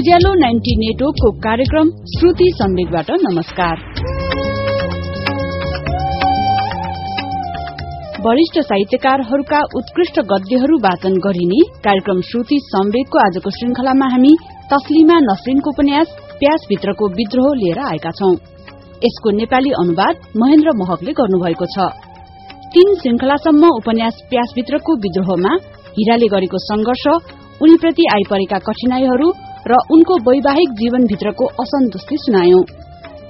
उज्यालो ninety नेटवर्कको कार्यक्रम श्रुति सम्वेकबाट नमस्कार। वरिष्ठ साहित्यकारहरूका उत्कृष्ट गद्यहरू वाचन गरिने कार्यक्रम श्रुति सम्वेकको आजको श्रृंखलामा हामी तस्लिमा नसरिनको उपन्यास प्यासभित्रको विद्रोह लिएर आएका छौं। यसको नेपाली अनुवाद महेन्द्र महकले गर्नुभएको छ। तीन श्रृंखलासम्म उपन्यास प्यासभित्रको विद्रोहमा हिराले गरेको संघर्ष उनीप्रति आइपरेका कठिनाईहरू र उनको वैवाहिक जीवनभित्रको असन्तुष्टि सुनायौं।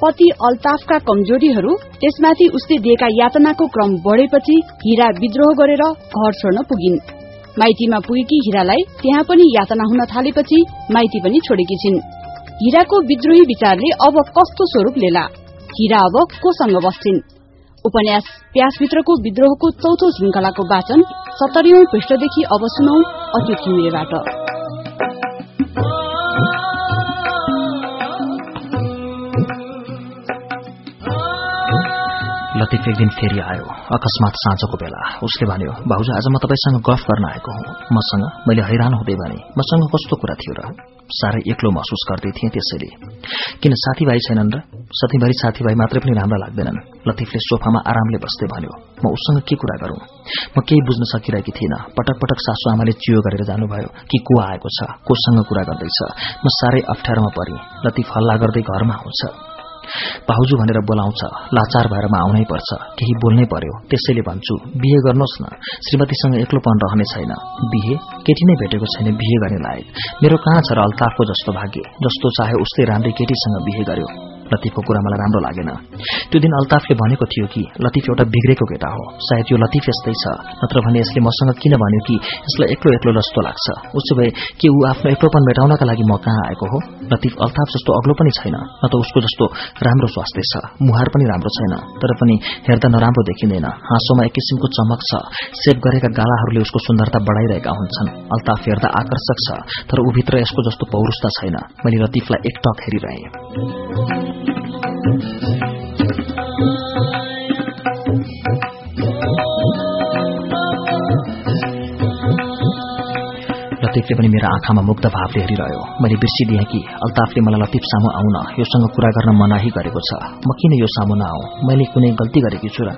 पति अल्ताफका कमजोरीहरू त्यसमाथि उसले दिएका यातनाको क्रम बढ़ेपछि हिरा विद्रोह गरेर घर छोड्न पुगिन्। माइतीमा पुगेकी हिरालाई त्यहाँ पनि यातना हुन थालेपछि माइती पनि छोडेकी छिन्। हिराको विद्रोही विचारले अब कस्तो स्वरूप लेला? हिरा अब कोसँग बस्छिन्? उपन्यास प्यासभित्रको विद्रोहको चौथो श्रृंखलाको वाचन सत्तरीौं पृष्ठदेखि अब सुनौ अच्युत घिमिरेबाट लतिफ एक दिन फेरि आयो। अकस्मात साँझको बेला। उसले भन्यो भाउजू आज म तपाईँसँग गफ गर्न आएको हुँ। मसँग मैले हैरान हुँदै भने मसँग कस्तो कुरा थियो र? साह्रै एक्लो महसुस गर्दै थिएँ त्यसैले। किन साथीभाइ छैनन् र? सधैँभरि साथीभाइ मात्रै पनि राम्रा लाग्दैनन्। लतिफले सोफामा आरामले बस्दै भन्यो म उसँग के कुरा गरौं? म केही बुझ्न सकिरहेकी थिइनँ। पटक पटक सासु आमाले चियो गरेर जानुभयो कि को आएको छ कोसँग कुरा गर्दैछ। म साह्रै अप्ठ्यारोमा परे। लतिफ हल्ला गर्दै घरमा आउँछ। भाउजू भनेर बोलाउँछ लाचार भएर म आउनै पर्छ। केही बोल्नै पर्यो। त्यसैले भन्छु बिहे गर्नुहोस् न। श्रीमतीसँग एक्लोपन रहने छैन। बिहे केटी नै भेटेको छैन बिहे गर्ने लायक। मेरो कहाँ छ र अल्ताफको जस्तो भाग्य? जस्तो चाहे उस्तै राम्रै केटीसँग बिहे गर्यो। लतिफको कुरा मलाई राम्रो लागेन। त्यो दिन अल्ताफले भनेको थियो कि लतिफ एउटा बिग्रेको केटा हो। सायद यो लतिफ यस्तै छ नत्र भने यसले मसँग किन भन्यो कि यसलाई एक्लो एक्लो जस्तो लाग्छ। उसो भए के ऊ आफ्नो एक्लोपन मेटाउनका लागि म कहाँ आएको हो? लतिफ अल्ताफ जस्तो अग्लो पनि छैन न त उसको जस्तो राम्रो स्वास्थ्य छ। मुहार पनि राम्रो छैन तर पनि हेर्दा नराम्रो देखिँदैन। हाँसोमा एक किसिमको चमक छ। सेभ गरेका गालाहरूले उसको सुन्दरता बढाइरहेका हुन्छन्। अल्ताफ हेर्दा आकर्षक छ तर ऊभित्र यसको जस्तो पौरुषता छैन। मैले लतिफलाई एकटक हेरिरहेँ। लतिफले पनि मेरो आँखामा मुग्ध भावले हेरिरह्यो। मैले बिर्सिदिएँ कि अल्ताफले मलाई लतिफ सामु आउन योसँग कुरा गर्न मनाही गरेको छ। म किन यो सामु नआऊ मैले कुनै गल्ती गरेकी छु र।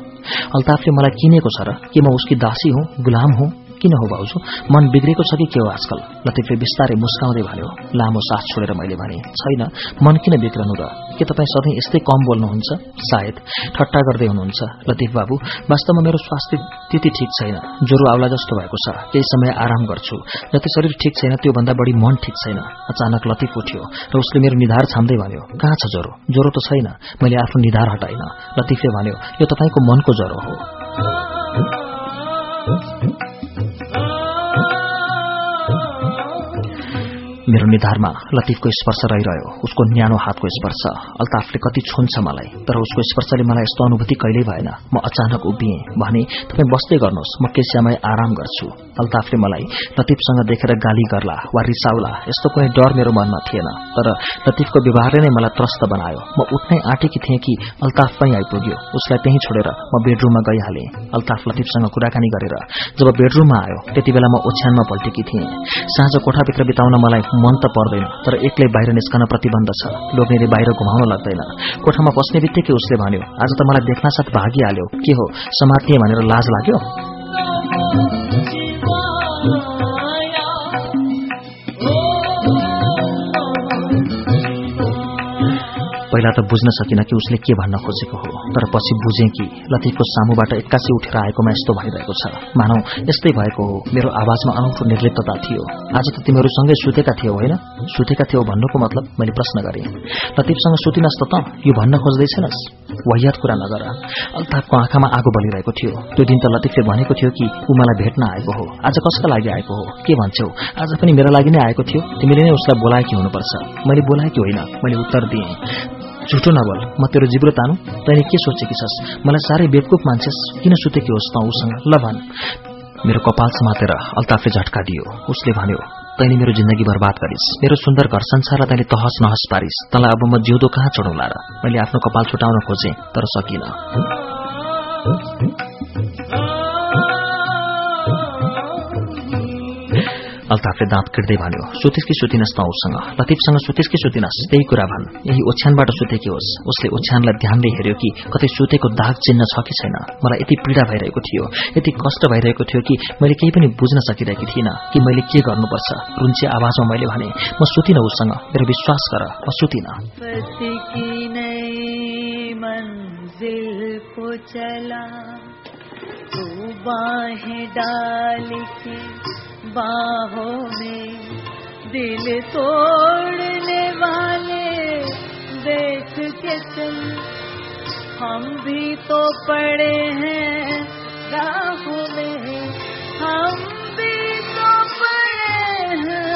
अल्ताफले मलाई किनेको छ र। के म उसकी दासी हुँ गुलाम हुँ? किन हो भाउजू मन बिग्रेको छ कि के हो आजकल? लतिफले बिस्तारै मुस्काउँदै भन्यो लामो सास छोडेर मैले भने छैन मन किन बिग्रनु र? के तपाईँ सधैँ यस्तै कम बोल्नुहुन्छ? सायद ठट्टा गर्दै हुनुहुन्छ लतिफ बाबु। वास्तवमा मेरो स्वास्थ्य त्यति ठिक छैन। ज्वरो आउला जस्तो भएको छ। केही समय आराम गर्छु। जति शरीर ठिक छैन त्योभन्दा बढी मन ठिक छैन। अचानक लतिफ उठ्यो र उसले मेरो निधार छाम्दै भन्यो कहाँ छ ज्वरो? ज्वरो त छैन। मैले आफ्नो निधार हटाइन। लतिफले भन्यो यो तपाईँको मनको ज्वरो हो। मेरो निधारमा लतिफको स्पर्श रहिरह्यो। उसको न्यानो हातको स्पर्श। अल्ताफले कति छुन्छ मलाई तर उसको स्पर्शले मलाई यस्तो अनुभूति कहिल्यै भएन। म अचानक उभिएँ भने तपाईँ बस्दै गर्नुहोस् म समय आराम गर्छु। अल्ताफले मलाई लतिफसँग देखेर गाली गर्ला वा रिसाउला यस्तो कुनै डर मेरो मनमा थिएन। तर लतिफको व्यवहारले नै मलाई त्रस्त बनायो। म उठ्नै आँटेकी थिएँ कि अल्ताफ पनि आइपुग्यो। उसलाई त्यहीँ छोडेर म बेडरूममा गइहालेँ। अल्ताफ लतिफसँग कुराकानी गरेर जब बेडरूममा आयो त्यति म ओछ्यानमा पल्टेकी थिएँ। साँझ कोठाभित्र बिताउन मलाई मन त पर्दैन तर एक्लै बाहिर निस्कन प्रतिबन्ध छ। लोग्नेले बाहिर घुमाउन लाग्दैन। कोठामा पस्ने बित्तिकै उसले भन्यो आज त मलाई देख्न साथ भागिहाल्यो के हो समात्ने भनेर लाज लाग्यो? पहिला त बुझ्न सकिन कि उसले के भन्न खोजेको हो तर पछि बुझेँ कि लतिफको सामुबाट एक्कासी उठेर आएकोमा यस्तो भइरहेको छ। मानौ यस्तै भएको हो। मेरो आवाजमा अनौठो निर्लिप्तता थियो। आज त तिमीहरू सँगै सुतेका थियौ होइन? सुतेका थियौ भन्नुको मतलब मैले प्रश्न गरेँ। लतिफसँग सुतिनस् त यो भन्न खोज्दैछेनस्? वहियात कुरा नगर। अल्ताफको आँखामा आगो बलिरहेको थियो। त्यो दिन त लतिफले भनेको थियो कि ऊ मलाई भेट्न आएको हो। आज कसका लागि आएको हो? के भन्छौ आज पनि मेरो लागि नै आएको थियो? तिमीले नै उसलाई बोलाएकी हुनुपर्छ। मैले बोलाएकी होइन। मैले उत्तर दिएँ। झुटो नबोल म तेरो जिब्रो तानु तैँले के सोचेकी छस् मलाई साह्रै बेवकुफ मान्छेस् किन सुतेकी होस् त उसँग? ल भन्। मेरो कपाल समातेर अल्ताफले झट्का दियो। उसले भन्यो तैँले मेरो जिन्दगी बर्बाद गरिस्। मेरो सुन्दर घर संसारलाई तैँले तहस नहस पारिस्। तँलाई अब म जिउँदो कहाँ चढौँला र? मैले आफ्नो कपाल छुटाउन खोजेँ तर सकिनँ। अल्ताफले दाँत किट्दै भन्यो सुतिस कि सुतिनस् त उसँग लतिफसँग सुतिस कि सुतिनस्। त्यही कुरा भन्। यही ओछ्यानबाट सुतेकी होस्। उसले ओछ्यानलाई ध्यानले हेऱ्यो कि कतै सुतेको दाग चिन्ह छ कि छैन। मलाई यति पीड़ा भइरहेको थियो। यति कष्ट भइरहेको थियो कि मैले केही पनि बुझ्न सकिरहेकी थिइनँ कि मैले के गर्नुपर्छ। रुन्चे आवाजमा मैले भने म सुतिन उसँग। मेरो विश्वास गर। म सुतिन। चला बाहें डाल के बाहों में दिल तोड़ने वाले, देख के चल। हम भी तो पड़े हैं राहों में, हम भी तो पड़े हैं।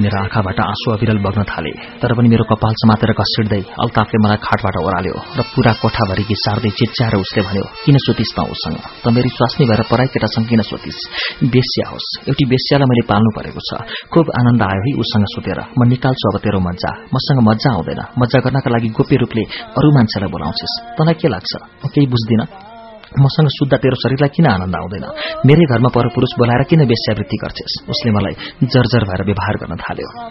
मेरो आँखाबाट आँसु अविरल बग्न थाले। तर पनि मेरो कपाल समातेर घसिड्दै अल्ताफले मलाई खाटबाट ओह्राल्यो र पूरा कोठाभरि सार्दै चिच्याएर उसले भन्यो किन सोतिस् त उसँग? त मेरी स्वास्नी भएर पराई केटासँग किन सोतिस्? बेस्या होस् एउटी बेस्यालाई मैले पाल्नु परेको छ। खुब आनन्द आयो है उसँग सुतेर। म निकाल्छु अब तेरो मजा मसँग मजा आउँदैन। मजा गर्नका लागि गोप्य रूपले अरू मान्छेलाई बोलाउँछिस्। तँलाई के लाग्छ? म केही बुझ्दिन? मसँग सुत्दा तेरो शरीरलाई किन आनन्द आउँदैन? मेरै घरमा पर पुरुष बोलाएर किन वेश्यावृत्ति गर्छेस्? उसले मलाई जर्जर भएर व्यवहार गर्न थाल्यो।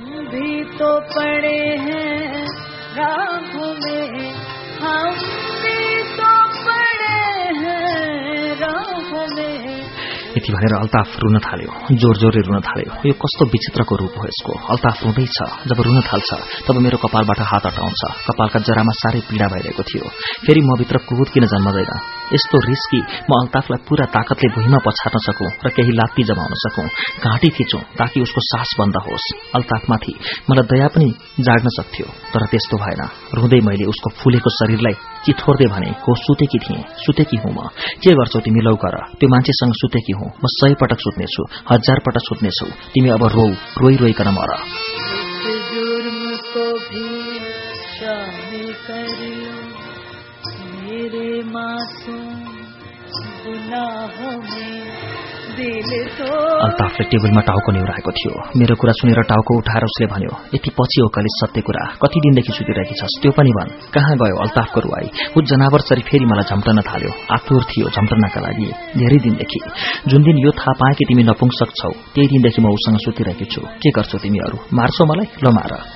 यति भनेर अल्ताफ रुन थाल्यो। जोर जोरले रुन थाल्यो। यो कस्तो विचित्रको रूप हो यसको? अल्ताफ रुँदैछ। जब रुन थाल्छ तब मेरो कपालबाट हात अटाउँछ। कपालका जरामा साह्रै पीड़ा भइरहेको थियो। फेरि म भित्र कुहुत किन जन्मदैन? यस्तो रिस्की म अल्ताफलाई पूरा ताकतले भुइँमा पछार्न सकौं र केही लात्ती जमाउन सकौं? घाँटी थिचौं ताकि उसको सास बन्द होस्। अल्ताफमाथि मलाई दया पनि जाग्न सक्थ्यो तर त्यस्तो भएन। रुँदै मैले उसको फुलेको शरीरलाई चिथोर्दै भने हो सुतेकी थिएँ। सुतेकी हुँ म। के गर्छौ तिमी? लौ गर। त्यो मान्छेसँग सुतेकी हुँ। म सय पटक सुत्नेछु हजार पटक सुत्नेछौ। तिमी अब रो रोइ रोइकन मेरे। अल्ताफले टेबलमा टाउको निहुराएको थियो। मेरो कुरा सुनेर टाउको उठाएर उसले भन्यो यति पछि ओकली सत्य कुरा। कति दिनदेखि सुतिरहेकी छस्? त्यो पनि भन्। कहाँ गयो अल्ताफको रुवाई? ऊ जनावर सरी फेरि मलाई झम्टन थाल्यो। आतुर थियो झम्टनका लागि। धेरै दिनदेखि। जुन दिन यो थाहा पाए कि तिमी नपुंसक छौ त्यही दिनदेखि म उसँग सुतिरहेकी छु। के गर्छौ तिमीहरू? मार्छौ मलाई? ल मार।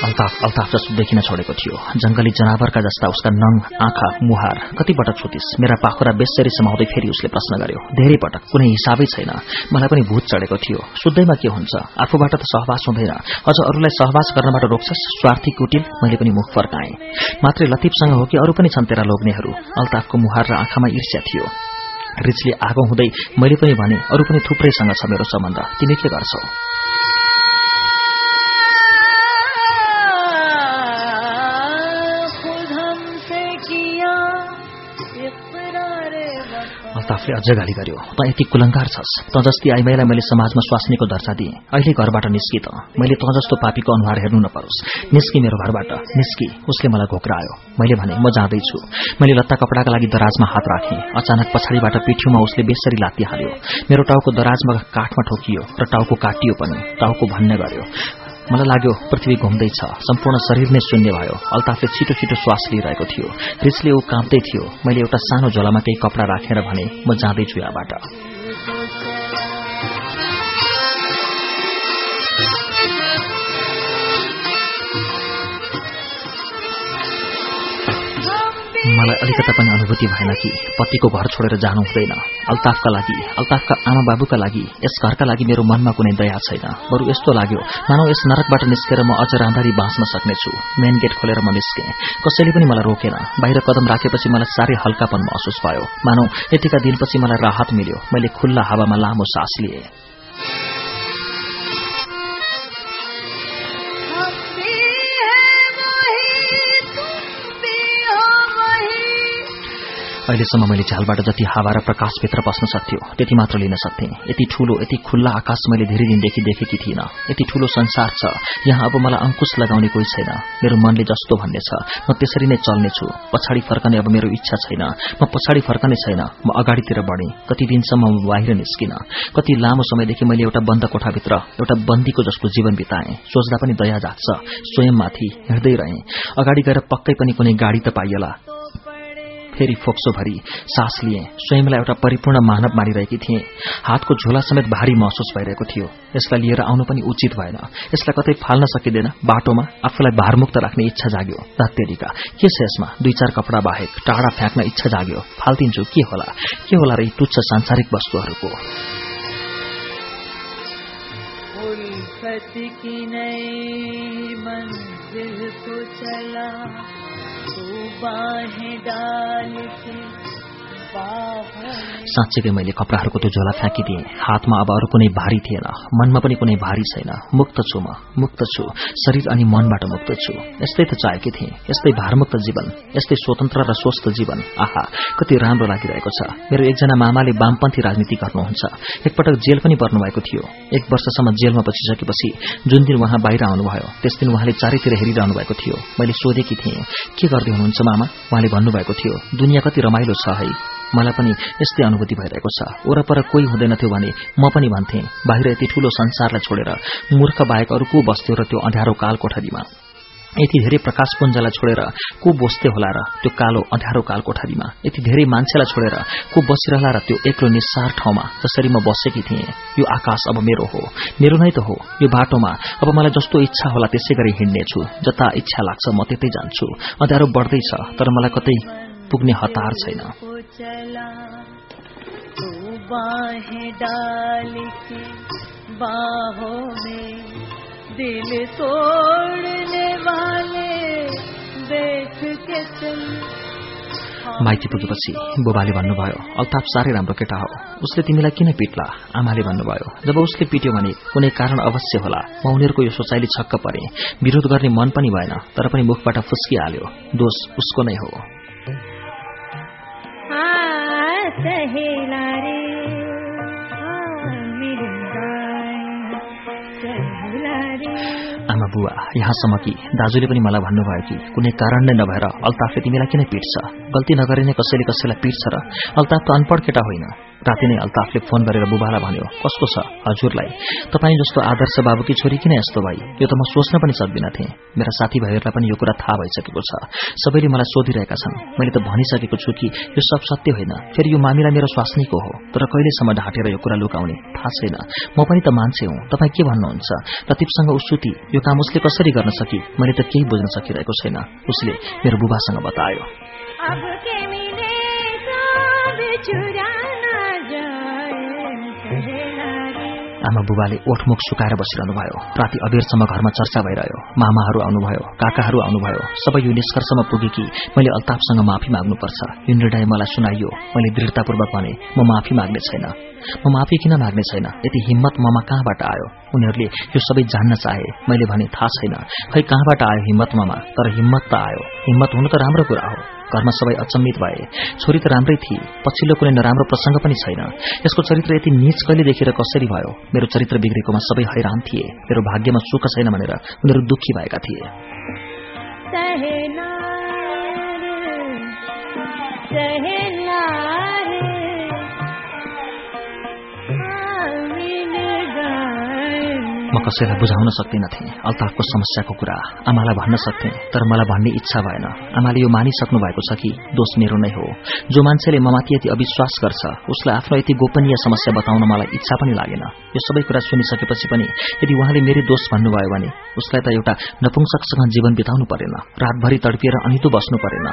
अल्ताफ अल्ताफ जस्तो देखिन छोडेको थियो। जंगली जनावरका जस्ता उसका नङ आँखा मुहार कति पटक छुतिस। मेरा पाखुरा बेसरी समाउँदै फेरि उसले प्रश्न गर्यो धेरै पटक कुनै हिसाबै छैन। मलाई पनि भूत चढेको थियो। सुत्दैमा के हुन्छ? आफूबाट त सहवास हुँदैन। अझ अरूलाई सहवास गर्नबाट रोक्छस्? स्वार्थी कुटिल मैले पनि मुख फर्काएँ। मात्रै लतिफसँग हो कि अरू पनि छन् तेरा लोग्नेहरू? अल्ताफको मुहार र आँखामा ईर्ष्या थियो। रिचले आगो हुँदै मैले पनि भने अरू पनि थुप्रैसँग छ मेरो सम्बन्ध। तिमी के गर्छौ? अल्ताफले अझ गाली गर्यो। त यति कुलङ्कार छस्। त जस्ती आइमाईलाई मैले समाजमा स्वास्नीको दर्जा दिएँ। अहिले घरबाट निस्कि त मैले त जस्तो पापीको अनुहार हेर्नु नपरोस्। निस्कि मेरो घरबाट। निस्कि उसले मलाई घोक्रायो मैले भने म जाँदैछु। मैले लत्ता कपडाका लागि दराजमा हात राखेँ। अचानक पछाडिबाट पिठ्यौमा उसले बेसरी लात्ती हाल्यो। मेरो टाउको दराजमा काठमा ठोकियो र टाउको काटियो पनि। टाउको भन्ने गर्यो। मलाई लाग्यो पृथ्वी घुम्दैछ सम्पूर्ण शरीर नै शून्य भयो। अल्ताफले छिटो छिटो श्वास लिइरहेको थियो। रिसले ऊ काँप्दै थियो। मैले एउटा सानो झोलामा केही कपडा राखेर भने म जाँदैछु यहाँबाट। मलाई अलिकता पनि अनुभूति भएन कि पतिको घर छोडेर जानु हुँदैन। अल्ताफका लागि अल्ताफका आमा बाबुका लागि यस घरका लागि मेरो मनमा कुनै दया छैन। बरु यस्तो लाग्यो। मानव यस नरकबाट निस्केर म अझ राम्ररी बाँच्न सक्नेछु। मेन गेट खोलेर म निस्केँ। कसैले पनि मलाई रोकेन। बाहिर कदम राखेपछि मलाई साह्रै हल्कापन महसुस भयो। मानव यतिका दिनपछि मलाई राहत मिल्यो। मैले खुल्ला हावामा लामो सास लिएँ। अहिलेसम्म मैले झ्यालबाट जति हावा र प्रकाशभित्र पस्न सक्थ्यो त्यति मात्र लिन सक्थेँ। यति ठूलो यति खुल्ला आकाश मैले धेरै दिनदेखि देखेकी थिइनँ। यति ठूलो संसार छ। यहाँ अब मलाई अंकुश लगाउने कोही छैन। मेरो मनले जस्तो भन्ने छ। म त्यसरी नै चल्नेछु पछाडि फर्कने अब मेरो इच्छा छैन। म पछाडि फर्कने छैन। म अगाडितिर बढ़े। कति दिनसम्म म बाहिर निस्किन। कति लामो समयदेखि मैले एउटा बन्द कोठाभित्र एउटा बन्दीको जस्तो जीवन बिताएँ। सोच्दा पनि दया जाग्छ। स्वयंमाथि हिँड्दै रहे। अगाडि गएर पक्कै पनि कुनै गाडी त पाइएला। फेरि फोक्सोभरि सास लिए स्वयंलाई एउटा परिपूर्ण मानव मानिरहेकी थिए। हातको झोला समेत भारी महसुस भइरहेको थियो। यसलाई लिएर आउनु पनि उचित भएन। यसलाई कतै फाल्न सकिँदैन। बाटोमा आफूलाई भारमुक्त राख्ने इच्छा जाग्यो। धत्तेरीका के छ यसमा? दुई चार कपडा बाहेक टाढा फ्याँक्न इच्छा जाग्यो। फाल्तिन्छु के होला? के होला र यी तुच्छ सांसारिक वस्तुहरूको? की नई मंजिल को चला बाहें डाल के साँच्चीकै मैले कपडाहरूको त्यो झोला फ्याँकिदिएँ। हातमा अब अरू कुनै भारी थिएन। मनमा पनि कुनै भारी छैन। मुक्त छु म। मुक्त छु। शरीर अनि मनबाट मुक्त छु। यस्तै त चाहेकी थिएँ। यस्तै भारमुक्त जीवन। यस्तै स्वतन्त्र र स्वस्थ जीवन। आहा! कति राम्रो लागिरहेको छ। मेरो एकजना मामाले वामपन्थी राजनीति गर्नुहुन्छ। एकपटक जेल पनि पर्नुभएको थियो। एक वर्षसम्म जेलमा बसिसकेपछि जुन दिन उहाँ बाहिर आउनुभयो त्यस दिन उहाँले चारैतिर हेरिरहनु भएको थियो। मैले सोधेकी थिएँ के गर्दै हुनुहुन्छ मामा? उहाँले भन्नुभएको थियो दुनियाँ कति रमाइलो छ है। मलाई पनि यस्तै अनुभूति भइरहेको छ। वरपर कोही हुँदैनथ्यो भने म पनि भन्थे बाहिर यति ठूलो संसारलाई छोडेर मूर्ख बाहेक अरू को बस्थ्यो र त्यो अँध्यारो काल कोठरीमा? यति धेरै प्रकाशपुञ्जलाई छोडेर को बस्थे होला र त्यो कालो अँध्यारो काल कोठरीमा? यति धेरै मान्छेलाई छोडेर को बसिरहला र त्यो एक्लो निस्सार ठाउँमा? जसरी म बसेकी थिएँ यो आकाश अब मेरो हो। मेरो नै त हो यो बाटोमा। अब मलाई जस्तो इच्छा होला त्यसै गरी हिँड्नेछु। जता इच्छा लाग्छ म त्यतै जान्छु। अँध्यारो बढ्दैछ तर मलाई कतै पुग्ने हतार छैन। माइती पुगेपछि बुबाले भन्नुभयो अल्ताफ साह्रै राम्रो केटा हो। उसले तिमीलाई किन पिट्ला? आमाले भन्नुभयो जब उसले पिट्यो भने कुनै कारण अवश्य होला। म उनीहरूको यो सोचाइले छक्क परे। विरोध गर्ने मन पनि भएन तर पनि मुखबाट फुस्किहाल्यो। दोष उसको नै हो। आमा बुवा यहाँसम्म कि दाजुले पनि मलाई भन्नुभयो कि कुनै कारण नै नभएर अल्ताफले तिमीलाई किन पिट्छ? गल्ती नगरिने कसैले कसैलाई पिट्छ र अल्ताफ त अनपढ केटा होइन। राति नै अल्ताफले फोन गरेर बुबालाई भन्यो कस्तो छ? हजुरलाई। तपाईँ जस्तो आदर्श बाबुकी छोरी किन यस्तो भाइ यो त म सोच्न पनि सक्दिन थिएँ। मेरा साथीभाइहरूलाई पनि यो कुरा थाहा भइसकेको छ। सबैले मलाई सोधिरहेका छन्। मैले त भनिसकेको छु कि यो सब सत्य होइन। फेरि यो मामिला मेरो स्वास्नीको हो। तर कहिलेसम्म ढाँटेर यो कुरा लुकाउने? थाहा छैन। म पनि त मान्छे हुँ। तपाईँ के भन्नुहुन्छ? लतिफसँग उसुती। यो काम उसले कसरी गर्न सकी मैले त केही बुझ्न सकिरहेको छैन। उसले मेरो बुबासँग बतायो। आमा बुबाले ओठमुख सुकाएर बसिरहनु भयो राति अबेरसम्म घरमा चर्चा भइरह्यो। मामाहरू आउनुभयो काकाहरू आउनुभयो। सबै यो निष्कर्षमा पुगे कि मैले अल्ताफसँग माफी माग्नुपर्छ। यो निर्णय मलाई सुनाइयो मैले दृढतापूर्वक भने म माफी माग्ने छैन। म माफी किन माग्ने छैन? यति हिम्मत ममा कहाँबाट आयो? उनीहरूले यो सबै जान्न चाहे। मैले भने थाहा छैन। खै कहाँबाट आयो हिम्मत ममा? तर हिम्मत त आयो। हिम्मत हुनु त राम्रो कुरा हो। घरमा सबै अचम्मित भए। छोरी त राम्रै थिए पछिल्लो कुनै नराम्रो प्रसंग पनि छैन। यसको चरित्र यति निच कहिले देखेर कसरी भयो? मेरो चरित्र बिग्रेकोमा सबै हैरान थिए। मेरो भाग्यमा सुख छैन भनेर उनीहरू दुखी भएका थिए। म कसैलाई बुझाउन सक्दिनथे अल्ताफको समस्याको कुरा आमालाई भन्न सक्थे तर मलाई भन्ने इच्छा भएन। आमाले यो मानिसक्नु भएको छ कि दोष मेरो नै हो। जो मान्छेले ममाथि यति अविश्वास गर्छ उसलाई आफ्नो यति गोपनीय समस्या बताउन मलाई इच्छा पनि लागेन। यो सबै कुरा सुनिसकेपछि पनि यदि उहाँले मेरो दोष भन्नुभयो भने उसलाई त एउटा नपुंसकसँग जीवन बिताउनु परेन रातभरि तडपिएर अनितो बस्नु परेन।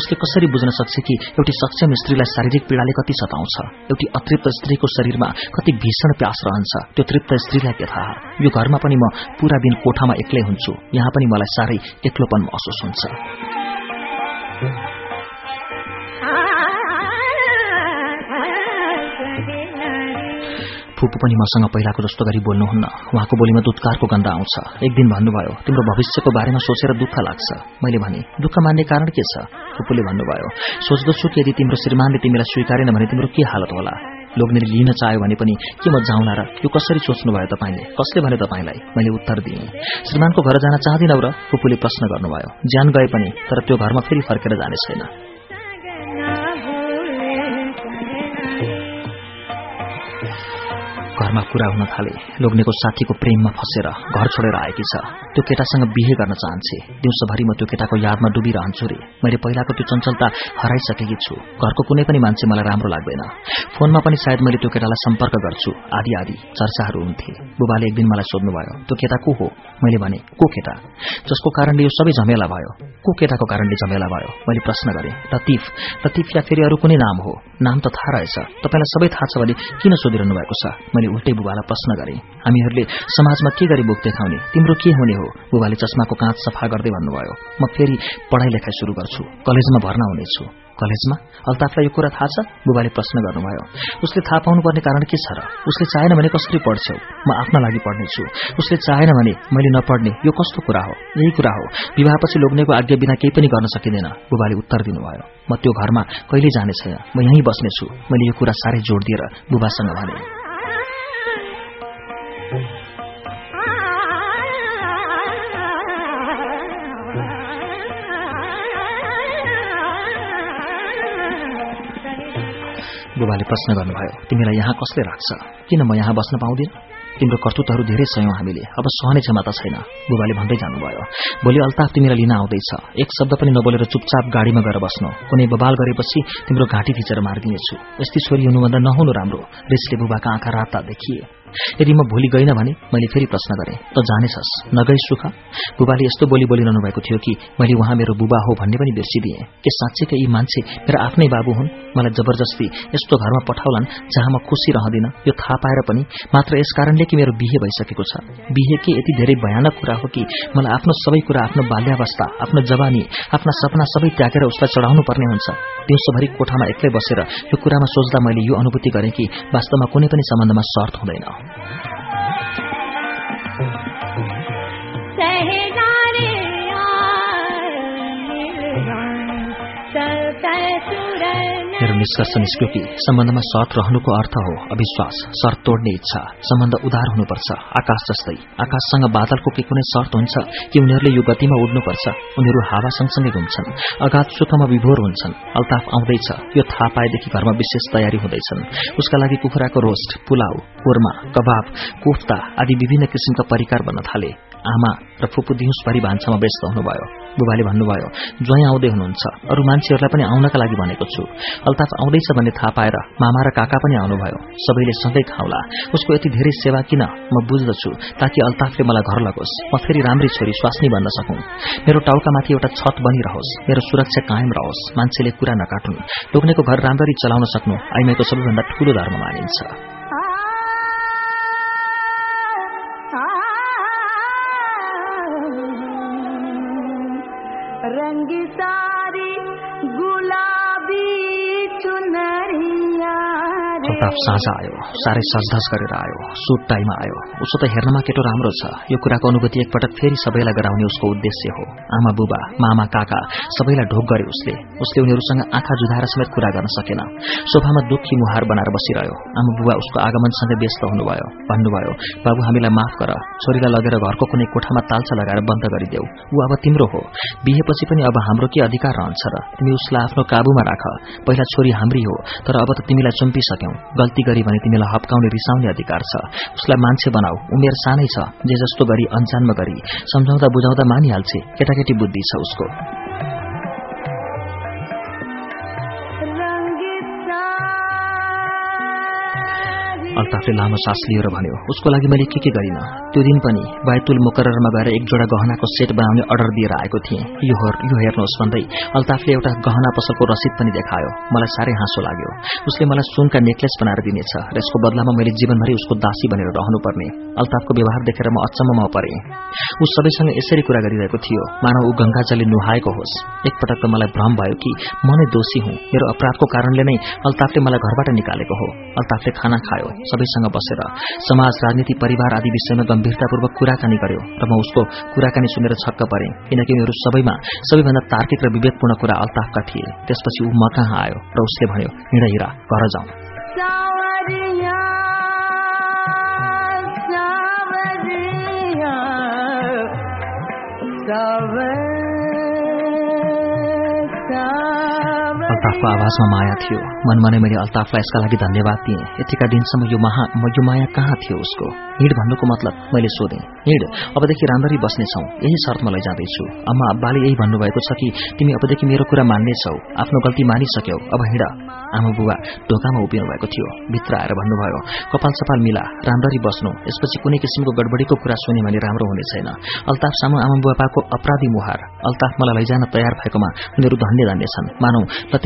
उसले कसरी बुझ्न सक्छ कि एउटी सक्षम स्त्रीलाई शारीरिक पीड़ाले कति सताउँछ? एउटी अतृप्त स्त्रीको शरीरमा कति भीषण प्यास रहन्छ? त्यो तृप्त स्त्रीलाई के थाहा घरमा पनि म पूरा दिन कोठामा एक्लै हुन्छु। यहाँ पनि मलाई साह्रै एक्लोपन महसुस हुन्छ। फुपू पनि मसँग पहिलाको जस्तो गरी बोल्नुहुन्न। उहाँको बोलीमा दुत्कारको गन्ध आउँछ। एक दिन भन्नुभयो तिम्रो भविष्यको बारेमा सोचेर दुःख लाग्छ। मैले भने दुःख मान्ने कारण के छ? फुपूले भन्नुभयो सोच्दछु कि यदि तिम्रो श्रीमानले तिमीलाई स्वीकारेन भने तिम्रो के हालत होला? लोग्नेले लिन चाह्यो भने पनि के म जाउँला र? यो कसरी सोच्नुभयो तपाईँले? कसले भने तपाईँलाई? मैले उत्तर दिएँ। श्रीमानको घर जान चाहदिनौ र? फुपूले प्रश्न गर्नुभयो। ज्यान गए पनि तर त्यो घरमा फेरि फर्केर जाने छैन। घरमा कुरा हुन थाले। लोग्नेको साथीको प्रेममा फसेर घर छोडेर आएकी छ। त्यो केटासँग बिहे गर्न चाहन्छे दिउँसोभरि म त्यो केटाको यादमा डुबिरहन्छु रे। मैले पहिलाको त्यो चञ्चलता हराइसकेकी छु। घरको कुनै पनि मान्छे मलाई राम्रो लाग्दैन। फोनमा पनि सायद मैले त्यो केटालाई सम्पर्क गर्छु। आदि आदि चर्चाहरू हुन्थे। बुबाले एक दिन मलाई सोध्नुभयो त्यो केटा को हो? मैले भने को केटा? जसको कारणले यो सबै झमेला भयो। को केटाको कारणले झमेला भयो? मैले प्रश्न गरेँ लतिफ लतिफ या फेरि अरू कुनै नाम हो? नाम त थाहा रहेछ। तपाईँलाई सबै थाहा छ भने किन सोधिरहनु भएको छ? मैले उल्टै बुबालाई प्रश्न गरेँ। हामीहरूले समाजमा के गरी बुक देखाउने तिम्रो के हुने हो? बुबाले चस्माको काँच सफा गर्दै भन्नुभयो। म फेरि पढाइ लेखाइ शुरू गर्छु। कलेजमा भर्ना हुनेछु। कलेजमा? अल्ताफलाई यो कुरा थाहा छ? बुबाले प्रश्न गर्नुभयो। उसले थाहा पाउनुपर्ने कारण के छ र? उसले चाहेन भने कसरी पढ्छौ? म आफ्ना लागि पढ्नेछु। उसले चाहेन भने मैले नपढ्ने। यो कस्तो कुरा हो? यही कुरा हो। विवाहपछि लोग्नेको आज्ञा बिना केही पनि गर्न सकिँदैन। बुबाले उत्तर दिनुभयो। म त्यो घरमा कहिले जाने छैन म यहीँ बस्नेछु। मैले यो कुरा साह्रै जोड दिएर बुबासँग भने। बुबाले प्रश्न गर्नुभयो। तिमीलाई यहाँ कसले राख्छ? किन म यहाँ बस्न पाउँदिन? तिम्रो कर्तुतहरू धेरै सयौं हामीले। अब सहने क्षमता छैन। बुबाले भन्दै जानुभयो भोलि अल्ताफ तिमीलाई लिन आउँदैछ। एक शब्द पनि नबोलेर चुपचाप गाडीमा गएर बस्नु। कुनै बबाल गरेपछि तिम्रो घाँटी थिचेर मारिदिनेछु। यस्तै छोरी हुनुभन्दा नहुनु राम्रो। रिसले बुबाका आँखा राता देखिए। यदि म भोलि गइन भने मैले फेरि प्रश्न गरेँ त जानेछस् नगई सुख? बुबाले यस्तो बोली बोलिरहनु भएको थियो कि मैले उहाँ मेरो बुबा हो भन्ने पनि बिर्सिदिएँ के साँच्चैकै यी मान्छे मेरो आफ्नै बाबु हुन्? मलाई जबरजस्ती यस्तो घरमा पठाउलान् जहाँ म खुसी रहँदिन। यो थाहा पाएर पनि मात्र यस कारणले कि मेरो बिहे भइसकेको छ। बिहे के यति धेरै भयानक कुरा हो कि मलाई आफ्नो सबै कुरा आफ्नो बाल्यावस्था आफ्नो जवानी आफ्ना सपना सबै त्यागेर उसलाई चढाउनु पर्ने हुन्छ। दिउँसोभरि कोठामा एक्लै बसेर यो कुरामा सोच्दा मैले यो अनुभूति गरेँ कि वास्तवमा कुनै पनि सम्बन्धमा शर्त हुँदैन। Okay. निष्कर्ष निस्क्यो कि सम्बन्धमा शर्त रहनुको अर्थ हो अविश्वास शर्त तोड्ने इच्छा सम्बन्ध उदार हुनुपर्छ आकाश जस्तै। आकाशसँग बादलको के कुनै शर्त हुन्छ कि उनीहरूले यो गतिमा उड्नुपर्छ उनीहरू हावा सँगसँगै घुम्छन् अगाध सुखमा विभोर हुन्छन् अल्ताफ आउँदैछ यो थाहा पाएदेखि घरमा विशेष तयारी हुँदैछन्। उसका लागि कुखुराको रोस्ट पुलाउ कोर्मा कबाब कोफ्ता आदि विभिन्न किसिमका परिकार बन्न थाले। आमा र फुपू दिउँसभरि भान्सामा व्यस्त हुनुभयो। बुबाले भन्नुभयो ज्वाइँ आउँदै हुनुहुन्छ। अरू मान्छेहरूलाई पनि आउनका लागि भनेको छु। अल्ताफ आउँदैछ भन्ने थाहा पाएर मामा र काका पनि आउनुभयो। सबैले सँगै खाउला। उसको यति धेरै सेवा किन? म बुझ्दछु ताकि अल्ताफले मलाई घर लगोस्। म फेरि राम्री छोरी स्वास्नी भन्न सकौं। मेरो टाउकामाथि एउटा छत बनिरहोस्। मेरो सुरक्षा कायम रहोस्। मान्छेले कुरा नकाटुन्। लोग्नेको घर राम्ररी चलाउन सक्नु आइमाईको सबैभन्दा ठूलो धर्म मानिन्छ। सुनरी प्रताप साँझ आयो। साह्रै सजधज गरेर आयो। सुट टाइममा आयो। उसो त हेर्नमा केटो राम्रो छ। यो कुराको अनुभूति एकपटक फेरि सबैलाई गराउने उसको उद्देश्य हो। आमा बुबा मामा काका सबैलाई ढोक गरे उसले। उसले उनीहरूसँग आँखा जुधाएर समेत कुरा गर्न सकेन। सोफामा दुःखी मुहार बनाएर बसिरह्यो। आमा बुबा उसको आगमनसँगै व्यस्त हुनुभयो। भन्नुभयो बाबु हामीलाई माफ गर। छोरीलाई लगेर घरको कुनै कोठामा तालचा लगाएर बन्द गरिदेऊ। ऊ अब तिम्रो हो। बिहेपछि पनि अब हाम्रो के अधिकार रहन्छ र? तिमी उसलाई आफ्नो काबुमा राख। पहिला छोरी हाम्री हो तर अब त तिमीलाई चुम्पिसक्यौ। गल्ती गरी भने तिमीलाई हप्काउने रिसाउने अधिकार छ। उसलाई मान्छे बनाऊ उमेर सानै छ जे जस्तो गरी अन्जानमा गरी सम्झाउँदा बुझाउँदा मानिहाल्छे केटाकेटी बुद्धि छ उसको। अल्ताफले लामो सास लिएर भन्यो उसको लागि मैले के के गरिन? त्यो दिन पनि बायतुल मुकरमा गएर एक जोडा गहनाको सेट बनाउने अर्डर दिएर आएको थिएँ। यो यो हेर्नुहोस् भन्दै अल्ताफले एउटा गहना पसलको रसिद पनि देखायो। मलाई साह्रै हाँसो लाग्यो। उसले मलाई सुनका नेक्लेस बनाएर दिनेछ र यसको बदलामा मैले जीवनभरि उसको दासी बनेर रहनुपर्ने। अल्ताफको व्यवहार देखेर म अचम्ममा परेँ। ऊ सबैसँग यसरी कुरा गरिरहेको थियो मानव ऊ गंगाजलले नुहाएको होस्। एकपटक त मलाई भ्रम भयो कि म नै दोषी हुँ। मेरो अपराधको कारणले नै अल्ताफले मलाई घरबाट निकालेको हो। अल्ताफले खाना खायो। सबैसँग बसेर समाज राजनीति परिवार आदि विषयमा गम्भीरतापूर्वक कुराकानी गर्यो र म उसको कुराकानी सुनेर छक्क परे किनकि उनीहरू सबैमा सबैभन्दा तार्किक र विवेकपूर्ण कुरा अल्ताफका थिए। त्यसपछि ऊ म कहाँ आयो र उसले भन्यो हिँड हिँडा घर जाउँ। अल्ताफको आवाजमा माया थियो। मनमा नै मैले अल्ताफलाई यसका लागि धन्यवाद दिएँ। यतिका दिनसम्म यो महा यो माया कहाँ थियो उसको? हिँड भन्नुको मतलब मैले सोधेँ। हिँड अबदेखि राम्ररी बस्नेछौ यही शर्तमा लैजाँदैछु। अम्मा अब्बाले यही भन्नुभएको छ कि तिमी अबदेखि मेरो कुरा मान्नेछौ। आफ्नो गल्ती मानिसक्यौ। अब हिँड। आमा बुबा ढोकामा उभिनु भएको थियो। भित्र आएर भन्नुभयो कपाल सपाल मिला। राम्ररी बस्नु। यसपछि कुनै किसिमको गडबडीको कुरा सुने भने राम्रो हुने छैन। अल्ताफ सामु आमा बुबाको अपराधी मुहार। अल्ताफ मलाई लैजान तयार भएकोमा उनीहरू धन्य धन्य छन्। मानौ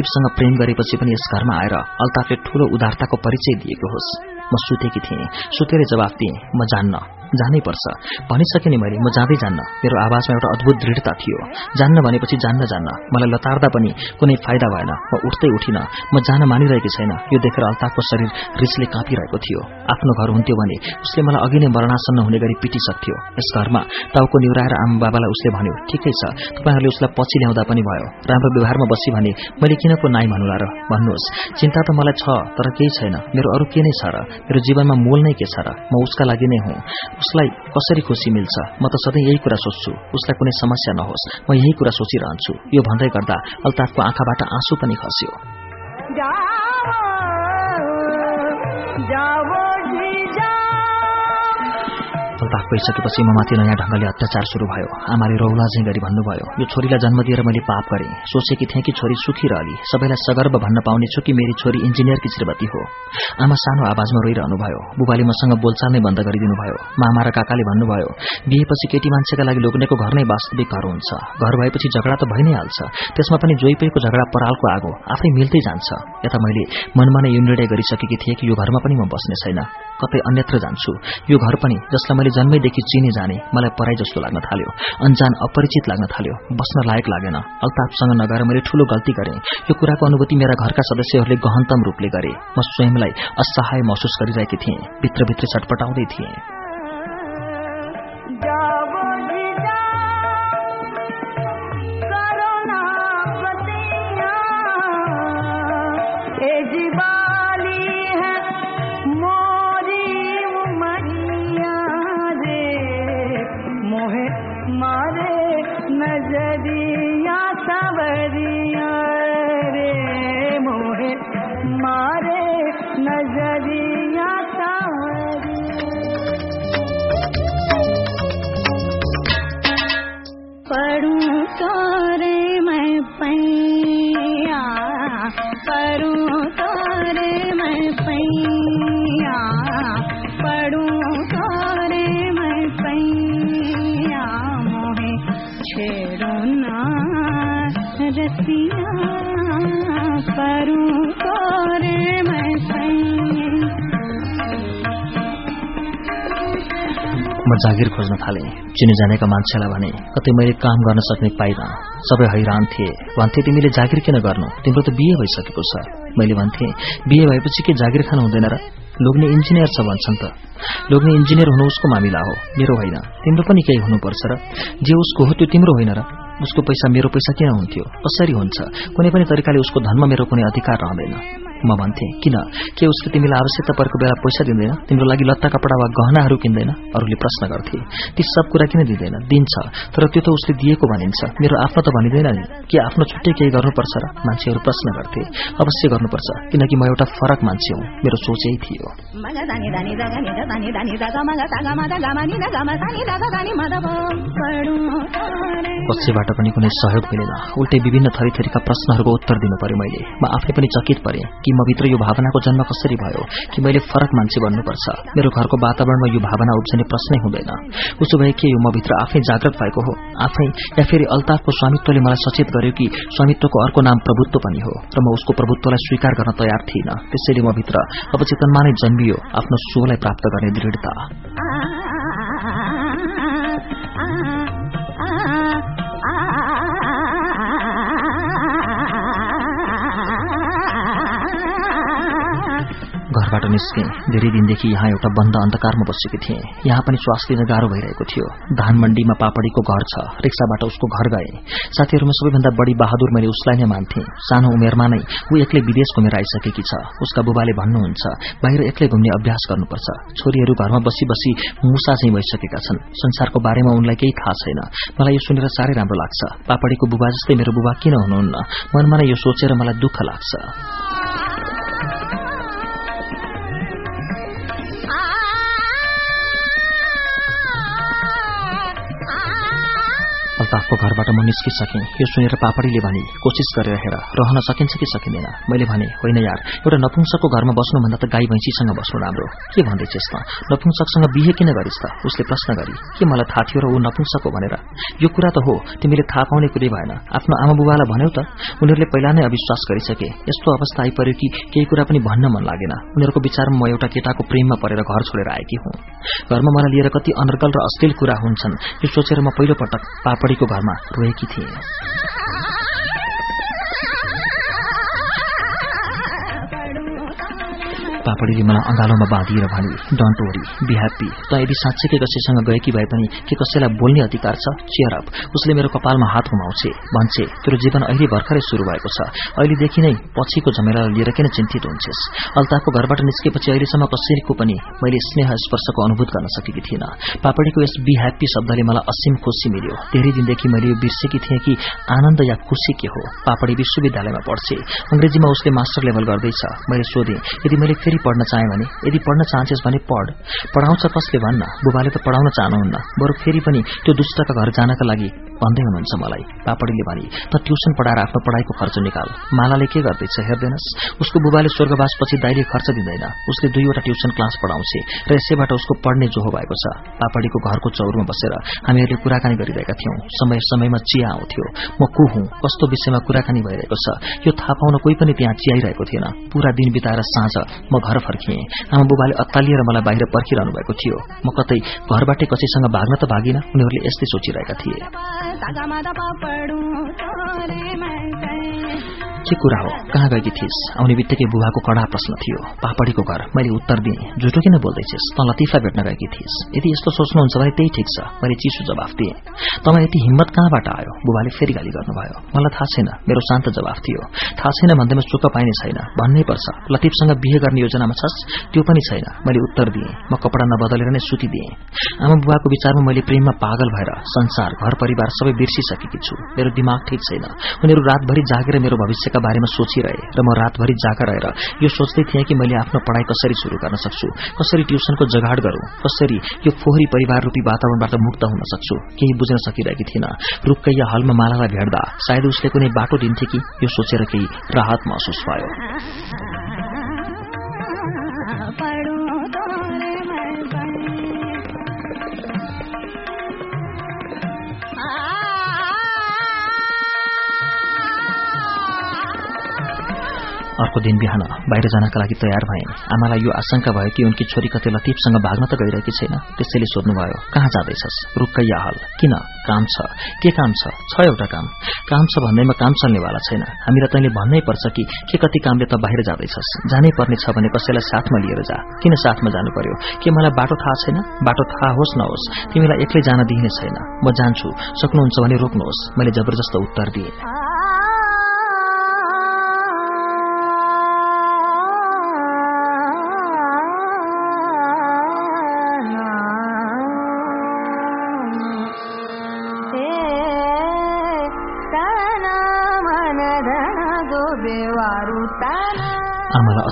लतिफसँग प्रेम गरेपछि पनि यस घरमा आएर अल्ताफले ठूलो उदारताको परिचय दिएको होस्। म सुतेकी थिएँ। सुतेर जवाफ दिएँ म जान्न। जानै पर्छ भनिसके नि मैले म जाँदै जान्न। मेरो आवाजमा एउटा अद्भुत दृढता थियो। जान्न भनेपछि जान्न जान्न। मलाई लतार्दा पनि कुनै फाइदा भएन। म उठ्दै उठिन। म जान मानिरहेकी छैन। यो देखेर अल्ताफको शरीर रिसले काँपिरहेको थियो। आफ्नो घर हुन्थ्यो भने उसले मलाई अघि नै मरणासन्न हुने गरी पिटिसक्थ्यो। यस घरमा टाउको निहुराएर आमा बाबालाई उसले भन्यो ठिकै छ। तपाईँहरूले उसलाई पछि ल्याउँदा पनि भयो। राम्रो व्यवहारमा बसी भने मैले किनको नाइ भन्नुला र? भन्नुहोस्। चिन्ता त मलाई छ तर केही छैन। मेरो अरू के नै छ र? मेरो जीवनमा मोल नै के छ र? म उसका लागि नै हुँ। उसलाई कसरी खुसी मिल्छ? म त सधैँ यही कुरा सोच्छु। उसलाई कुनै समस्या नहोस्। म यही कुरा सोचिरहन्छु। यो भन्दै गर्दा अल्ताफको आँखाबाट आँसु पनि खस्यो। अल्ताफ गइसकेपछि ममाथि नयाँ ढंगले अत्याचार शुरू भयो। आमाले रौलाझै गरी भन्नुभयो यो छोरीलाई जन्म दिएर मैले पाप गरेँ। सोचेकी थिएँ कि छोरी सुखी रहली सबैलाई सगर्व भन्न पाउनेछु कि मेरी छोरी इन्जिनियरकी श्रीमती हो। आमा सानो आवाजमा रोइरहनु भयो। बुबाले मसँग बोलचाल नै बन्द गरिदिनु भयो। मामा र काकाले भन्नुभयो बिहेपछि केटी मान्छेका लागि लोग्नेको घर नै वास्तविक घर हुन्छ। घर भएपछि झगडा त भइ नै हाल्छ। त्यसमा पनि जोइपेको झगडा परालको आगो आफै मिल्दै जान्छ। यता मैले मनमा नै यो निर्णय गरिसकेकी थिएँ कि यो घरमा पनि म बस्ने छैन। कतै अन्यत्र जान्छु। यो घर पनि जसलाई मैले जन्मैदेखि चिने जाने मलाई पराई जस्तो लाग्न थाल्यो। अन्जान अपरिचित लाग्न थाल्यो। बस्न लायक लागेन। अल्ताफसँग नगएर मैले ठूलो गल्ती गरेँ। यो कुराको अनुभूति मेरा घरका सदस्यहरूले गहनतम रूपले गरे। म स्वयंलाई असहाय महसुस गरिरहेकी थिएँ। भित्रभित्र छटपटाउँदै थिएँ। जागिर खोज्न थाले। चिने जानेका मान्छेलाई भने कतै मैले काम गर्न सक्ने पाइनँ। सबै हैरान थिए। भन्थे तिमीले जागिर किन गर्नु? तिम्रो त बिहे भइसकेको छ। मैले भन्थे बिहे भएपछि के जागिर खानु हुँदैन र? लोग्ने इन्जिनियर छ भन्छन् त। लोग्ने इन्जिनियर हुनु उसको मामिला हो। मेरो होइन। तिम्रो पनि केही हुनुपर्छ र? जे उसको हो त्यो तिम्रो होइन र? उसको पैसा मेरो पैसा किन हुन्थ्यो? कसरी हुन्छ? कुनै पनि तरिकाले उसको धनमा मेरो कुनै अधिकार रहँदैन। म भन्थे किन? के उसले तिमीलाई आवश्यकता परेको बेला पैसा दिँदैन? तिम्रो लागि लत्ता कपडा वा गहनाहरू किन्दैन? अरूले प्रश्न गर्थे ती सब कुरा किन दिँदैन? दिन्छ तर त्यो त उसले दिएको भनिन्छ। मेरो आफ्नो त भनिँदैन नि। के आफ्नो छुट्टै केही गर्नुपर्छ र? मान्छेहरू प्रश्न गर्थे अवश्य गर्नुपर्छ किनकि म एउटा फरक मान्छे हुँ। मेरो सोचै थियो। पक्षबाट पनि कुनै सहयोग मिलेन। उल्टै विभिन्न थरी थरीका प्रश्नहरूको उत्तर दिनु पर्यो मैले। म आफै पनि चकित परे कि म भित्र यो भावनाको जन्म कसरी भयो? कि मैले फरक मान्छे बन्नुपर्छ? मेरो घरको वातावरणमा यो भावना उब्जने प्रश्नै हुँदैन। उसो भए के यो म भित्र आफै जागृत भएको हो? आफै या फेरि अल्ताफको स्वामित्वले मलाई सचेत गर्यो कि स्वामित्वको अर्को नाम प्रभुत्व पनि हो? र म उसको प्रभुत्वलाई स्वीकार गर्न तयार थिइनँ। त्यसैले म भित्र अवचेतनमा नै जन्मियो आफ्नो स्वलाई प्राप्त गर्ने दृढता। घरबाट निस्केँ धेरै दिनदेखि यहाँ एउटा बन्द अन्धकारमा बसेकी थिएँ। यहाँ पनि श्वास लिन गाह्रो भइरहेको थियो। धान मण्डीमा पापडीको घर छ। रिक्साबाट उसको घर गए। साथीहरूमा सबैभन्दा बढी बहादुर मैले उसलाई नै मान्थे। सानो उमेरमा नै ऊ एक्लै विदेश घुमेर आइसकेकी छ। उसका बुबाले भन्नुहुन्छ बाहिर एक्लै घुम्ने अभ्यास गर्नुपर्छ। छोरीहरू घरमा बसी बसी मुसा चाहिँ भइसकेका छन्। संसारको बारेमा उनलाई केही थाहा छैन। मलाई यो सुनेर साह्रै राम्रो लाग्छ। पापडीको बुबा जस्तै मेरो बुबा किन हुनुहुन्न? मनमा नै यो सोचेर मलाई दुःख लाग्छ। अल्ताफको घरबाट म निस्किसकेँ यो सुनेर पापडीले भने कोसिस गरेर हेर रहन सकिन्छ कि सकिँदैन? मैले भने होइन यार एउटा नपुंसकको घरमा बस्नुभन्दा त गाई भैँसीसँग बस्नु राम्रो। के भन्दैछस् त नपुंसकसँग बिहे किन गरिस् त? उसले प्रश्न गरी के मलाई थाहा थियो र ऊ नपुंसक हो भनेर? यो कुरा त हो तिमीले थाहा पाउने कुरै भएन। आफ्नो आमा बुबालाई भन्यौ त उनीहरूले पहिला नै अविश्वास गरिसके। यस्तो अवस्था आइपर्यो कि केही कुरा पनि भन्न मन लागेन। उनीहरूको विचारमा म एउटा केटाको प्रेममा परेर घर छोडेर आएकी हुँ। घरमा मलाई लिएर कति अनर्गल र अश्लील कुरा हुन्छन्। यो सोचेर म पहिलो पटक पापडीको घरमा रोएकी थिएँ। पापडीले मलाई अँगालोमा बाँधिएर भने डन्ट वरी बी ह्याप्पी त यदि साँच्चैकै कसैसँग गएकी भए पनि के कसैलाई बोल्ने अधिकार छ चियर अप उसले मेरो कपालमा हात घुमाउँछे भन्छे तेरो जीवन अहिले भर्खरै शुरू भएको छ। अहिलेदेखि नै पछिको झमेलालाई लिएर किन चिन्तित हुन्छेस्? अल्ताफको घरबाट निस्केपछि अहिलेसम्म कसैको पनि मैले स्नेह स्पर्शको अनुभूत गर्न सकेकी थिइनँ। पापडीको यस बी ह्याप्पी शब्दले मलाई असीम खुसी मिल्यो। धेरै दिनदेखि मैले यो बिर्सेकी थिएँ कि आनन्द या खुसी के हो? पापडी विश्वविद्यालयमा पढ्छे। अंग्रेजीमा उसले मास्टर लेभल गर्दैछ। मैले सोधेँ यदि मैले पढ्न चाहेँ भने यदि पढ्न चाहन्छेस् भने पढ। पढाउँछ कसले भन्न? बुबाले त पढाउन चाहनुहुन्न। बरु फेरि पनि त्यो दुष्टका घर जानका लागि भन्दै हुनुहुन्छ मलाई। पापडीले भने त ट्युसन पढाएर आफ्नो पढाइको खर्च निकाल। मालाले के गर्दैछ हेर्दैनस्? उसको बुबाले स्वर्गवासपछि दाइले खर्च दिँदैन। उसले दुईवटा ट्युसन क्लास पढाउँछे र यसैबाट उसको पढ्ने जोहो भएको छ। पापडीको घरको चौरमा बसेर हामीहरूले कुराकानी गरिरहेका थियौं। समय समयमा चिया आउँथ्यो। म को हुँ? कस्तो विषयमा कुराकानी भइरहेको छ? यो थाहा पाउन कोही पनि त्यहाँ चियाइरहेको थिएन। पूरा दिन बिताएर साँझ म घर फर्किएँ। आमा बुबाले अत्तालिएर मलाई बाहिर पर्खिरहनु भएको थियो। म कतै घरबाटै कसैसँग भाग्न त भागिन उनीहरूले यस्तै सोचिरहेका थिए। के कुरा हो? कहाँ गएकी थिइस्? आउने बित्तिकै बुबाको कडा प्रश्न थियो। पापडीको घर। मैले उत्तर दिएँ। झुटो किन बोल्दैछिस्? त लतिफलाई भेट्न गएकी थिइस्। यदि यस्तो सोच्नुहुन्छ भने त्यही ठिक छ। मैले चिसो जवाफ दिएँ। तपाईँ यति हिम्मत कहाँबाट आयो? बुबाले फेरि गाली गर्नुभयो। मलाई थाहा छैन। मेरो शान्त जवाफ थियो। थाहा छैन भन्दैमा चुक्क पाइने छैन। भन्नै पर्छ। लतिफसँग बिहे गर्ने योजनामा छस् त्यो पनि छैन। मैले उत्तर दिएँ। म कपडा नबदलेर नै सुतिदिएँ आमा बुबाको विचारमा मैले प्रेममा पागल भएर संसार घर परिवार सबै बिर्सिसकेकी छु। मेरो दिमाग ठिक छैन। उनीहरू रातभरि जागेर मेरो भविष्यका बारेमा सोचिरहे र म रातभरि जागा रहेर यो सोच्दै थिएँ कि मैले आफ्नो पढाइ कसरी शुरू गर्न सक्छु कसरी ट्युसनको जगाड गरौँ कसरी यो फोहोरी परिवार रूपी वातावरणबाट मुक्त हुन सक्छु। केही बुझ्न सकिरहेकी थिइन। रुक्कैया हलमा मालालाई भेट्दा सायद उसले कुनै बाटो दिन्थे कि? यो सोचेर केही राहत महसुस भयो। पढूं तोरे अर्को दिन बिहान बाहिर जानका लागि तयार भए आमालाई यो आशंका भयो कि उनकी छोरी कतै लतिफसँग भाग्न त गइरहेकी छैन। त्यसैले सोध्नुभयो कहाँ जाँदैछस्? रुक्कैया हल किन? काम छ। के काम छ? एउटा काम। काम छ भन्दैमा काम चल्नेवाला छैन। हामीलाई तैँले भन्नै पर्छ कि के कति कामले त बाहिर जाँदैछस्। जानै पर्ने छ भने कसैलाई साथमा लिएर जा। किन साथमा जानु पर्यो? के मलाई बाटो थाहा छैन? बाटो थाहा होस् नहोस्। तिमीलाई एक्लै जान दिइने छैन। म जान्छु। सक्नुहुन्छ भने रोक्नुहोस्। मैले जबरजस्त उत्तर दिएँ।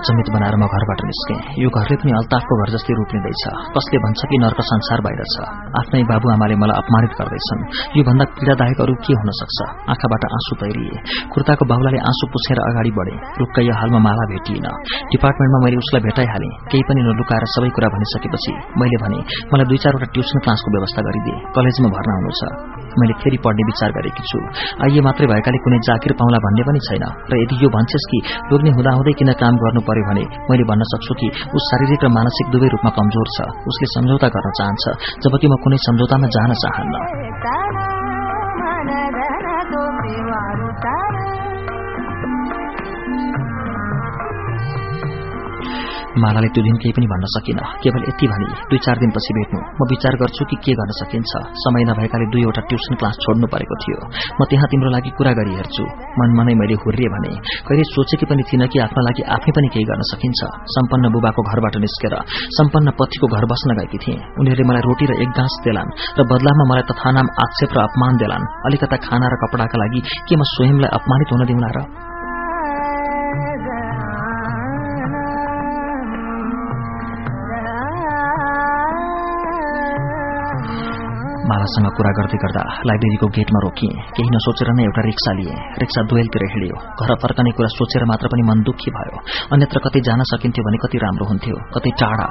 अचम्मित बनाएर म घरबाट निस्केँ। यो घरले पनि अल्ताफको घर जस्तै रूप लिँदैछ। कसले भन्छ कि नर्क संसार बाहिर छ आफ्नै बाबुआमाले मलाई अपमानित गर्दैछन्। योभन्दा पीड़ादायक अरू के हुन सक्छ? आँखाबाट आँसु तैरिए। कुर्ताको बाहुलाले आँसु पुछेर अगाडि बढे। रुक्कै हालमा माला भेटिएन। डिपार्टमेन्टमा मैले उसलाई भेटाइहालेँ। केही पनि नलुकाएर सबै कुरा भनिसकेपछि मैले भने मलाई दुई चारवटा ट्युसन क्लासको व्यवस्था गरिदिए कलेजमा भर्ना हुनु छ। मैले फेरि पढ्ने विचार गरेकी छु। आइए मात्रै भएकाले कुनै जाकिर पाउला भन्ने पनि छैन। र यदि यो भन्छस् कि लोग्ने हुँदाहुँदै किन काम गर्नु पर्यो भने मैले भन्न सक्छु कि ऊ शारीरिक र मानसिक दुवै रूपमा कमजोर छ। उसले सम्झौता गर्न चाहन्छ जबकि म कुनै सम्झौतामा जान चाहन्न। मालाले त्यो दिन केही पनि भन्न सकिन। केवल यति भनी दुई चार दिनपछि भेट्नु। म विचार गर्छु कि के गर्न सकिन्छ। समय नभएकाले दुईवटा ट्युसन क्लास छोड्नु परेको थियो। म त्यहाँ तिम्रो लागि कुरा गरी हेर्छु। मनमा नै मैले हुर्रिए भने कहिले सोचेकी पनि थिइनँ कि आफ्नो लागि आफै पनि केही गर्न सकिन्छ। सम्पन्न बुबाको घरबाट निस्केर सम्पन्न पतिको घर बस्न गएकी थिएँ। उनीहरूले मलाई रोटी र एक गाँस देलान् र बदलामा मलाई तथानाम आक्षेप र अपमान देलान्। अलिकता खाना र कपडाका लागि के म स्वयंलाई अपमानित हुन दिउँला र? मालासँग कुरा गर्दै गर्दा लाइब्रेरीको गेटमा रोकिएँ केही नसोचेर नै एउटा रिक्सा लिएँ। रिक्सा दुवेलतिर हिँड्यो। घर फर्कने कुरा सोचेर मात्र पनि मन दुखी भयो। अन्यत्र कतै जान सकिन्थ्यो भने कति राम्रो हुन्थ्यो। कतै टाढा।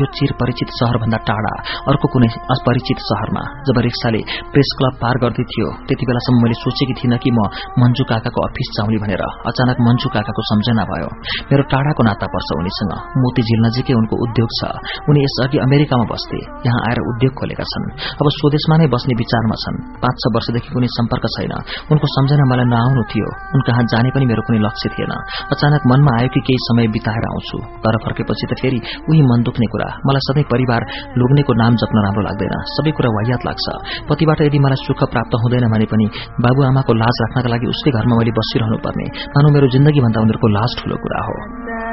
यो चिर परिचित शहरभन्दा टाढा। अर्को कुनै अपरिचित शहरमा जब रिक्साले प्रेस क्लब पार गर्दै थियो त्यति बेलासम्म मैले सोचेकी थिइनँ कि म मन्जु काकाको अफिस जाउने भनेर। अचानक मन्जु काकाको सम्झना भयो। मेरो टाढाको नाता पर्छ उनीसँग। मोती झिल नजिकै उनको उद्योग छ। उनी यसअघि अमेरिकामा बस्थे। यहाँ आएर उद्योग खोलेका छन्। अब स्वदेशमा नै बस्ने विचारमा छन्। पाँच छ वर्षदेखि कुनै सम्पर्क छैन। उनको सम्झना मलाई नआउनु थियो। उन कहाँ जाने पनि मेरो कुनै लक्ष्य थिएन। अचानक मनमा आयो कि केही समय बिताएर आउँछु। घर फर्केपछि त फेरि उही मन दुख्ने कुरा। मलाई सधैँ परिवार लुग्नेको नाम जप्न राम्रो लाग्दैन। सबै कुरा वायात लाग्छ। पतिबाट यदि मलाई सुख प्राप्त हुँदैन भने पनि बाबुआमाको लाज राख्नका लागि उसकै घरमा मैले बसिरहनु पर्ने मानव मेरो जिन्दगीभन्दा उनीहरूको लाज ठूलो कुरा हो।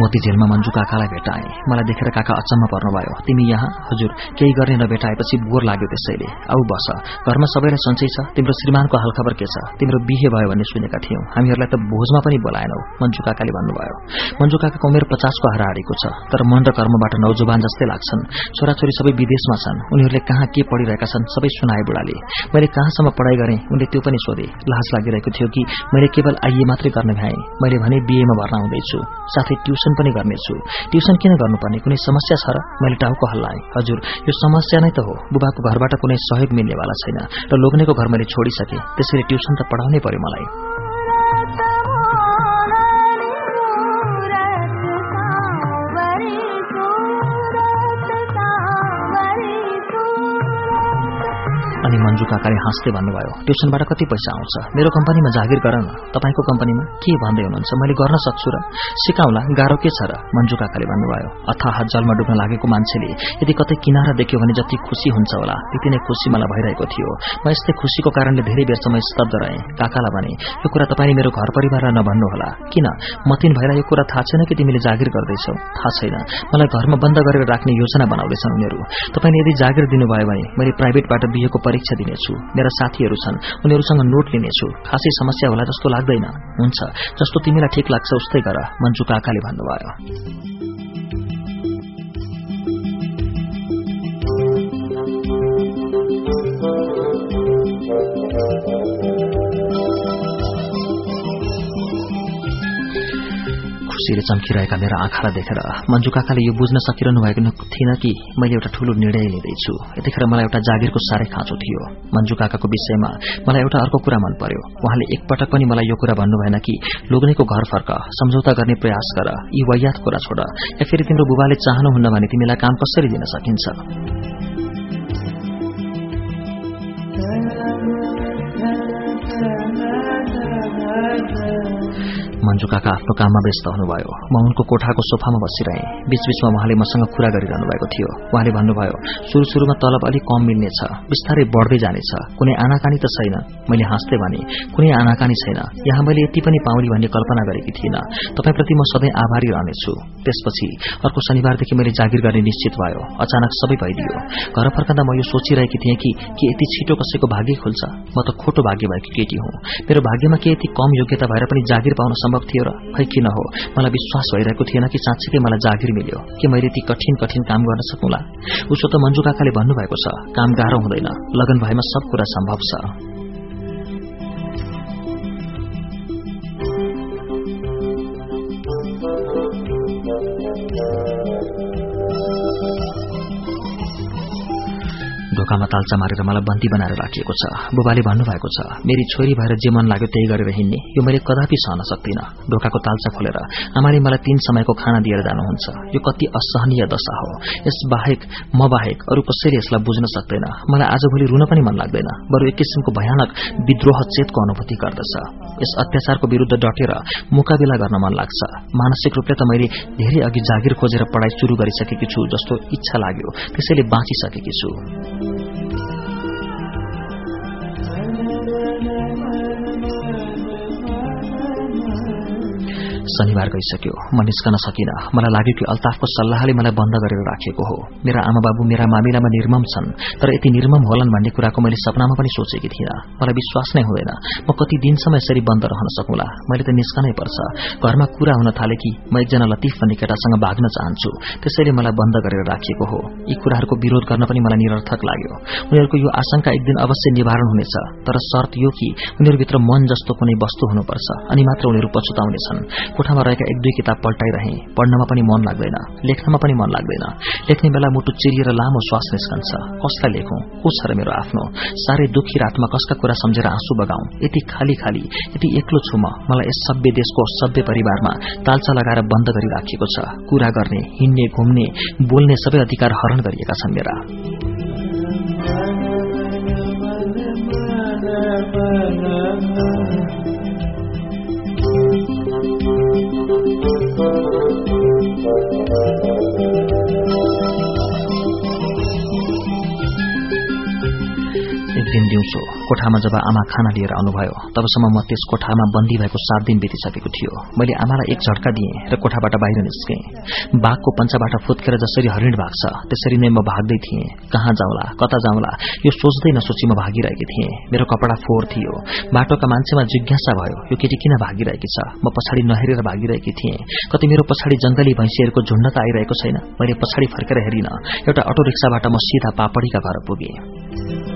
मोती जेलमा मन्जु काकालाई भेटाए। मलाई देखेर काका अचम्म पर्नुभयो। तिमी यहाँ? हजुर केही गर्ने नभेटाएपछि बोर लाग्यो त्यसैले। औ बस। घरमा सबैलाई सन्चै छ। तिम्रो श्रीमानको हालखबर के छ? तिम्रो बिहे भयो भन्ने सुनेका थियौं। हामीहरूलाई त भोजमा पनि बोलाएनौ मन्जु काकाले भन्नुभयो। मन्जु काकाको उमेर पचासको हाराहारीको छ तर मन र कर्मबाट नौजुवान जस्तै लाग्छन्। छोराछोरी सबै विदेशमा छन्। उनीहरूले कहाँ के पढिरहेका छन् सबै सुनाए बुढाले। मैले कहाँसम्म पढाइ गरेँ उनले त्यो पनि सोधे। लाज लागिरहेको थियो कि मैले केवल आइए मात्रै गर्न भ्याएँ। मैले भने बिएमा भर्ना हुँदैछु। साथै ट्युसन ट्युसन पनि गर्नेछु। ट्युसन किन गर्नुपर्ने? कुनै समस्या छ र? मैले टाउको हल्लाएँ हजुर यो समस्या नै त हो। बुबाको घरबाट कुनै सहयोग मिल्नेवाला छैन र लोग्नेको घर मैले छोडिसकेँ। त्यसरी ट्युसन त पढाउनै पर्यो मलाई। अनि मन्जु काकाले हाँस्दै भन्नुभयो ट्युसनबाट कति पैसा आउँछ? मेरो कम्पनीमा जागिर गर न। तपाईँको कम्पनीमा के भन्दै हुनुहुन्छ? मैले गर्न सक्छु र सिकाउला। गाह्रो के छ र? मन्जु काकाले भन्नुभयो अथाह जलमा डुब्न लागेको मान्छेले यदि कतै किनारा देख्यो भने जति खुसी हुन्छ होला। त्यति नै खुसी मलाई भइरहेको थियो। म यस्तै खुसीको कारणले धेरै बेरसम्म स्तब्ध रहेँ। काकालाई भने यो कुरा तपाईँले मेरो घर परिवारलाई नभन्नुहोला किन? मतिन भएर यो कुरा थाहा छैन कि तिमीले जागिर गर्दैछौ? थाहा छैन। मलाई घरमा बन्द गरेर राख्ने योजना बनाउँदैछन् उनीहरू। तपाईँले यदि जागिर दिनुभयो भने मैले प्राइभेटबाट बिहेको परीक्षा दिनेछु। मेरा साथीहरू छन्। उनीहरूसँग नोट लिनेछु। खासै समस्या होला जस्तो लाग्दैन। हुन्छ। जस्तो तिमीलाई ठिक लाग्छ उस्तै गर मन्जु काकाले भन्नुभयो। खुसीले चम्किरहेका मेरा आँखालाई देखेर मन्जु काकाले यो बुझ्न सकिरहनु भएको थिएन कि मैले एउटा ठूलो निर्णय लिँदैछु। यतिखेर मलाई एउटा जागिरको साह्रै खाँचो थियो। मन्जु काकाको विषयमा मलाई एउटा अर्को कुरा मन पर्यो। उहाँले एकपटक पनि मलाई यो कुरा भन्नु भएन कि लोग्नेको घर फर्क सम्झौता गर्ने प्रयास गर यी वैयात कुरा छोड। या फेरि तिम्रो बुबाले चाहनुहुन्न भने तिमीलाई काम कसरी दिन सकिन्छ? मन्जु काका आफ्नो काममा व्यस्त हुनुभयो। म उनको कोठाको सोफामा बसिरहेँ। बीचबीचमा उहाँले मसँग कुरा गरिरहनु भएको थियो। उहाँले भन्नुभयो सुरु सुरुमा तलब अलिक कम मिल्नेछ। बिस्तारै बढ्दै जानेछ। कुनै आनाकानी त छैन। मैले हाँस्दै भने कुनै आनाकानी छैन। यहाँ मैले यति पनि पाउने भन्ने कल्पना गरेकी थिइनँ। तपाईँप्रति म सधैँ आभारी रहनेछु। त्यसपछि अर्को शनिबारदेखि मैले जागिर गर्ने निश्चित भयो। अचानक सबै भइदियो। घर फर्कँदा म यो सोचिरहेकी थिएँ के यति छिटो कसैको भाग्य खुल्छ। म त खोटो भाग्य भएकी केटी हुँ। मेरो भाग्यमा के यति कम योग्यता भएर पनि जागिर पाउन सम्भव सम्भव थियो र खै किन हो? मलाई विश्वास भइरहेको थिएन कि साँच्चीकै मलाई जागिर मिल्यो कि मैले ती कठिन कठिन काम गर्न सकौँला। उसो त मन्जु काकाले भन्नुभएको छ काम गाह्रो हुँदैन लगन भएमा सब कुरा सम्भव छ। ढोकामा तालचा मारेर मलाई बन्दी बनाएर राखिएको छ। बुबाले भन्नुभएको छ मेरी छोरी भएर जे मन लाग्यो त्यही गरेर हिँड्ने। यो मैले कदापि सहन सक्दिनँ। ढोकाको तालचा खोलेर आमाले मलाई तीन समयको खाना दिएर जानुहुन्छ। यो कति असहनीय दशा हो। यस बाहेक म बाहेक अरू कसैले यसलाई बुझ्न सक्दैन। मलाई आजभोलि रुन पनि मन लाग्दैन। बरु एक किसिमको भयानक विद्रोह चेतको अनुभूति गर्दछ। यस अत्याचारको विरूद्ध डटेर मुकाबिला गर्न मन लाग्छ। मानसिक रूपले त मैले धेरै अघि जागिर खोजेर पढ़ाई शुरू गरिसकेकी छु जस्तो इच्छा लाग्यो। त्यसैले बाँचिसकेकी छु। Thank you. शनिबार गइसक्यो। म निस्कन सकिन। मलाई लाग्यो कि अल्ताफको सल्लाहले मलाई बन्द गरेर राखिएको हो। मेरा आमा बाबु मेरा मामिलामा निर्मम छन् तर यति निर्मम होलान् भन्ने कुराको मैले सपनामा पनि सोचेकी थिइनँ। मलाई विश्वास नै हुँदैन म कति दिनसम्म यसरी बन्द रहन सकूला? मैले त निस्कनै पर्छ। घरमा कुरा हुन थाले कि म एकजना लतिफ भन्ने केटासँग भाग्न चाहन्छु। त्यसैले मलाई बन्द गरेर राखिएको हो। यी कुराहरूको विरोध गर्न पनि मलाई निरर्थक लाग्यो। उनीहरूको यो आशंका एक दिन अवश्य निवारण हुनेछ तर शर्त यो कि उनीहरूभित्र मन जस्तो कुनै वस्तु हुनुपर्छ अनि मात्र उनीहरू पछुताउनेछन्। कोठामा रहेका एक दुई किताब पल्टाइरहे। पढ्नमा पनि मन लाग्दैन लेख्नमा पनि मन लाग्दैन। लेख्ने बेला मुटु चिरिएर लामो श्वास निस्कन्छ। कसलाई लेखौं? को छ र मेरो आफ्नो? साह्रै दुखी रातमा कसका कुरा सम्झेर आँसु बगाउँ? यति खाली खाली यति एक्लो छु म। मलाई यस सभ्य देशको सभ्य परिवारमा तालचा लगाएर बन्द गरिराखिएको छ। कुरा गर्ने हिँड्ने घुम्ने बोल्ने सबै अधिकार हरण गरिएका छन् मेरा। Thank you. दिन दिउँसो कोठामा जब आमा खाना लिएर आउनुभयो तबसम्म म त्यस कोठामा बन्दी भएको सात दिन बितिसकेको थियो। मैले आमालाई एक झट्का दिएँ र कोठाबाट बाहिर निस्केँ। बाघको पञ्चाबाट फुत्केर जसरी हरिण भाग्छ त्यसरी नै म भाग्दै थिएँ। कहाँ जाउँला कता जाउँला यो सोच्दै नसोची म भागिरहेकी थिएँ। मेरो कपडा फोहोर थियो। बाटोका मान्छेमा जिज्ञासा भयो यो केटी किन भागिरहेकी छ? म पछाडि नहेरेर भागिरहेकी थिएँ। कति मेरो पछाडि जंगली भैँसीहरूको झुण्ड त आइरहेको छैन। मैले पछाडि फर्केर हेरिन। एउटा अटो रिक्साबाट म सिधा पापडीका घर पुगेँ।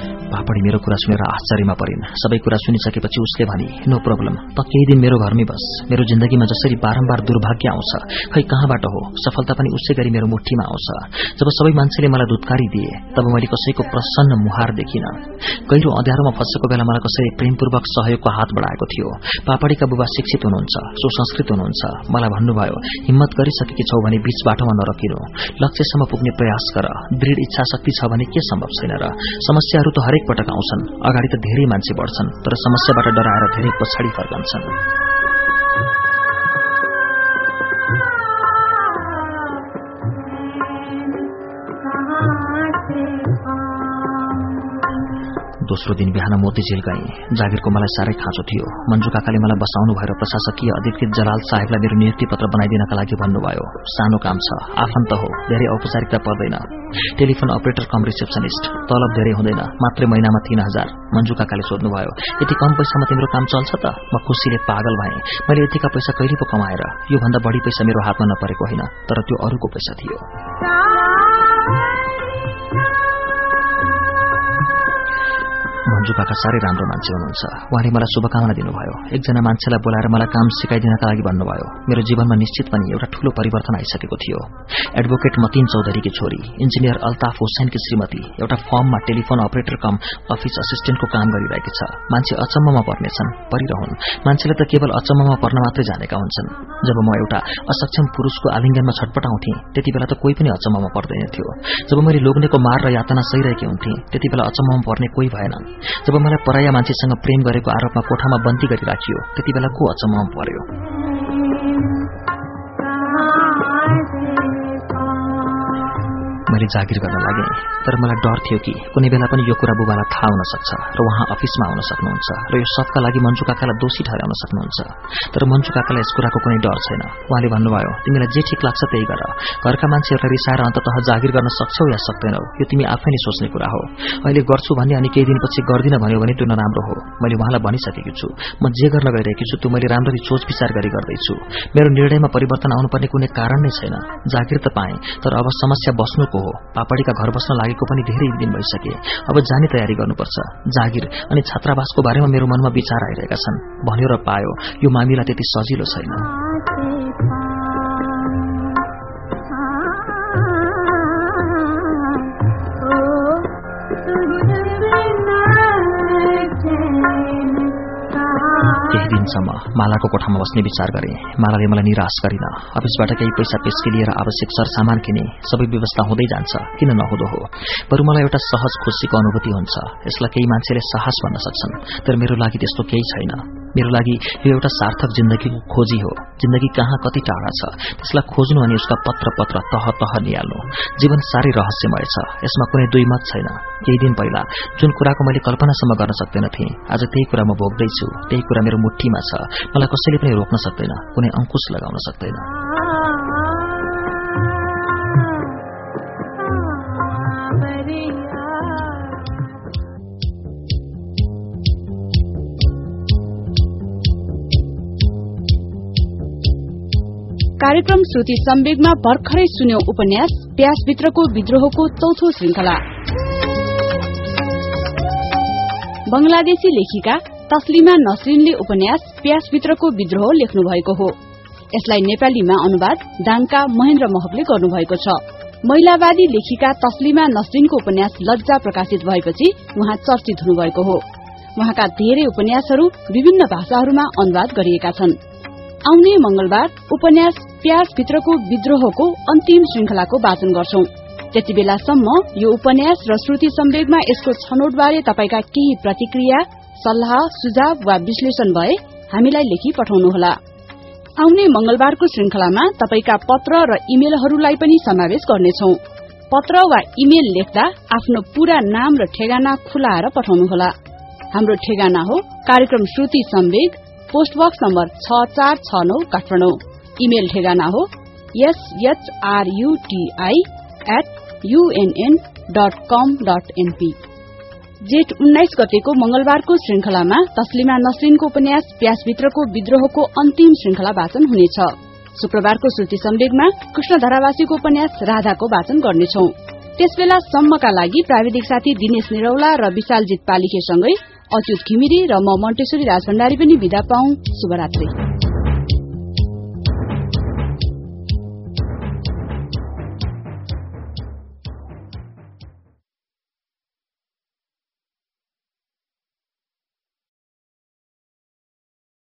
पापडी मेरो कुरा सुनेर आश्चर्यमा परिन्। सबै कुरा सुनिसकेपछि उसले भने नो प्रब्लम त केही दिन मेरो घरमै बस। मेरो जिन्दगीमा जसरी बारम्बार दुर्भाग्य आउँछ खै कहाँबाट हो? सफलता पनि उसै गरी मेरो मुठीमा आउँछ। जब सबै मान्छेले मलाई दुत्कारी दिए तब मैले कसैको प्रसन्न मुहार देखिन। गहिरो अँध्यारोमा फसेको बेला मलाई कसैले प्रेमपूर्वक सहयोगको हात बढाएको थियो। पापडीका बुबा शिक्षित हुनुहुन्छ सुसंस्कृत हुनुहुन्छ। मलाई भन्नुभयो हिम्मत गरिसकेकी छौ भने बीच बाटोमा नरकिनु। लक्ष्यसम्म पुग्ने प्रयास गर। दृढ इच्छा शक्ति छ भने के सम्भव छैन र? समस्याहरू त हरेक पटक आउँछन्। अगाडि त धेरै मान्छे बढ्छन् तर समस्याबाट डराएर धेरै पछाडि फर्कन्छन्। दोस्रो दिन बिहान मोती झिल गएँ। जागिरको मलाई साह्रै खाँचो थियो। मन्जु काकाले मलाई बसाउनु भएर प्रशासकीय अधिकृत जलाल साहेबलाई मेरो नियुक्ति पत्र बनाइदिनका लागि भन्नुभयो। सानो काम छ। आफन्त हो। धेरै औपचारिकता पर्दैन। Telephone operator cum receptionist. तलब धेरै हुँदैन। मात्रै महिनामा तीन हजार। मन्जु काकाले सोध्नुभयो यति कम पैसामा तिम्रो काम चल्छ त? म खुसीले पागल भएँ। मैले यतिका पैसा कहिले पो कमाएर? योभन्दा बढी पैसा मेरो हातमा नपरेको होइन तर त्यो अरूको पैसा थियो। मन्जु काका साह्रै राम्रो मान्छे हुनुहुन्छ। उहाँले मलाई शुभकामना दिनुभयो। एकजना मान्छेलाई बोलाएर मलाई काम सिकाइदिनका लागि भन्नुभयो। मेरो जीवनमा निश्चित पनि एउटा ठूलो परिवर्तन आइसकेको थियो। एडभोकेट मतिन चौधरीकी छोरी इन्जिनियर अल्ताफ हुसैनकी श्रीमती एउटा फर्ममा टेलिफोन अपरेटर कम अफिस असिस्टेन्टको काम गरिरहेकी छ। मान्छे अचम्ममा पर्नेछन् परिरहन् मान्छेले त केवल अचम्ममा पर्न मात्रै जानेका हुन्छन्। जब म एउटा असक्षम पुरूषको आलिङ्गनमा छटपटाउँथे त्यति बेला त कोही पनि अचम्ममा पर्दैन थियो। जब मैले लोग्नेको मार र यातना सहिरहेकी हुन्थे त्यति बेला अचम्ममा पर्ने कोही भएनन्। जब मलाई पराया मान्छेसँग प्रेम गरेको आरोपमा कोठामा बन्दी गरिराखियो त्यति बेला को अचम्म पर्यो? मैले जागिर गर्न लागेँ तर मलाई डर थियो कि कुनै बेला पनि यो कुरा बुबालाई थाहा हुन सक्छ र उहाँ अफिसमा आउन सक्नुहुन्छ र यो सबका लागि मन्जु काकालाई दोषी ठहराउन सक्नुहुन्छ। तर मन्जु काकालाई यस कुराको कुनै डर छैन। उहाँले भन्नुभयो तिमीलाई जे ठिक लाग्छ त्यही गर। घरका मान्छेहरूलाई रिसाएर अन्तत जागिर गर्न सक्छौ या सक्दैनौ? यो तिमी आफै नै सोच्ने कुरा हो। अहिले गर्छु भन्ने अनि केही दिनपछि गर्दिन भन्यो भने त्यो नराम्रो हो। मैले उहाँलाई भनिसकेकी छु। म जे गर्न गइरहेकी छु त्यो मैले राम्ररी सोच विचार गरी गर्दैछु। मेरो निर्णयमा परिवर्तन आउनुपर्ने कुनै कारण नै छैन। जागिर त पाएँ तर अब समस्या बस्नुको पापडीका घर बस्न लागेको पनि धेरै दिन भइसके। अब जाने तयारी गर्नुपर्छ। जागिर अनि छात्रावासको बारेमा मेरो मनमा विचार आइरहेका छन्। भन्यो र पायो यो मामिला त्यति सजिलो छैन। दिनसम्म मालाको कोठामा बस्ने विचार गरे। मालाले मलाई निराश गरिन। अफिसबाट केही पैसा पेस्की लिएर आवश्यक सरसामान किने सबै व्यवस्था हुँदै जान्छ किन नहुँदो हो? बरु मलाई एउटा सहज खुसीको अनुभूति हुन्छ। यसलाई केही मान्छेले साहस भन्न सक्छन् तर मेरो लागि त्यस्तो केही छैन। मेरो लागि यो एउटा सार्थक जिन्दगीको खोजी हो। जिन्दगी कहाँ कति टाढा छ? त्यसलाई खोज्नु अनि उसका पत्र पत्र तह तह निहाल्नु। जीवन साह्रै रहस्यमय छ। यसमा कुनै दुई मत छैन। केही दिन पहिला जुन कुराको मैले कल्पनासम्म गर्न सक्दैन थिएँ आज त्यही कुरा म भोग्दैछु। त्यही कुरा मेरो मुठीमा छ। मलाई कसैले पनि रोक्न सक्दैन कुनै अंकुश लगाउन सक्दैन। कार्यक्रम श्रुति सम्वेगमा भर्खरै सुन्यो उपन्यास प्यासभित्रको विद्रोहको चौथो श्रृंखला बंगलादेशी लेखिका तस्लिमा नसरिनले उपन्यास प्यासभित्रको विद्रोह लेख्नु भएको हो। यसलाई नेपालीमा अनुवाद दाङका महेन्द्र महकले गर्नुभएको छ। महिलावादी लेखिका तस्लिमा नसरिनको उपन्यास लज्जा प्रकाशित भएपछि उहाँ चर्चित हुनुभएको हो। उहाँका धेरै उपन्यासहरू विभिन्न भाषाहरूमा अनुवाद गरिएका छन्। आउने मंगलबार उपन्यास प्यास भित्रको विद्रोहको अन्तिम श्रृंखलाको वाचन गर्छौं। त्यति बेलासम्म यो उपन्यास र श्रुति सम्वेगमा यसको छनौटबारे तपाईँका केही प्रतिक्रिया सल्लाह सुझाव वा विश्लेषण भए हामीलाई लेखी पठाउनुहोला। आउने मंगलबारको श्रृंखलामा तपाईँका पत्र र इमेलहरूलाई पनि समावेश गर्नेछौ। पत्र वा इमेल लेख्दा आफ्नो पूरा नाम र ठेगाना खुलाएर पठाउनुहोला। हाम्रो ठेगाना हो कार्यक्रम Shruti Samveg post box number छ चार छ नौ काठमाडौँ। इमेल ठेगाना हो S H R U T I at U N N dot com dot N P जेठ उन्नाइस गतेको मंगलबारको श्रृंखलामा तस्लिमा नसरिनको उपन्यास प्यासभित्रको विद्रोहको अन्तिम श्रृंखला वाचन हुनेछ। शुक्रबारको श्रुति सम्वेगमा कृष्ण धरावासीको उपन्यास राधाको वाचन गर्नेछौ। त्यसबेला सम्मका लागि प्राविधिक साथी दिनेश निरौला र विशालजित पालिखेसँगै अच्युत घिमिरे र म मन्टेश्वरी राजभण्डारी पनि विदा पाउ शुभरात्री।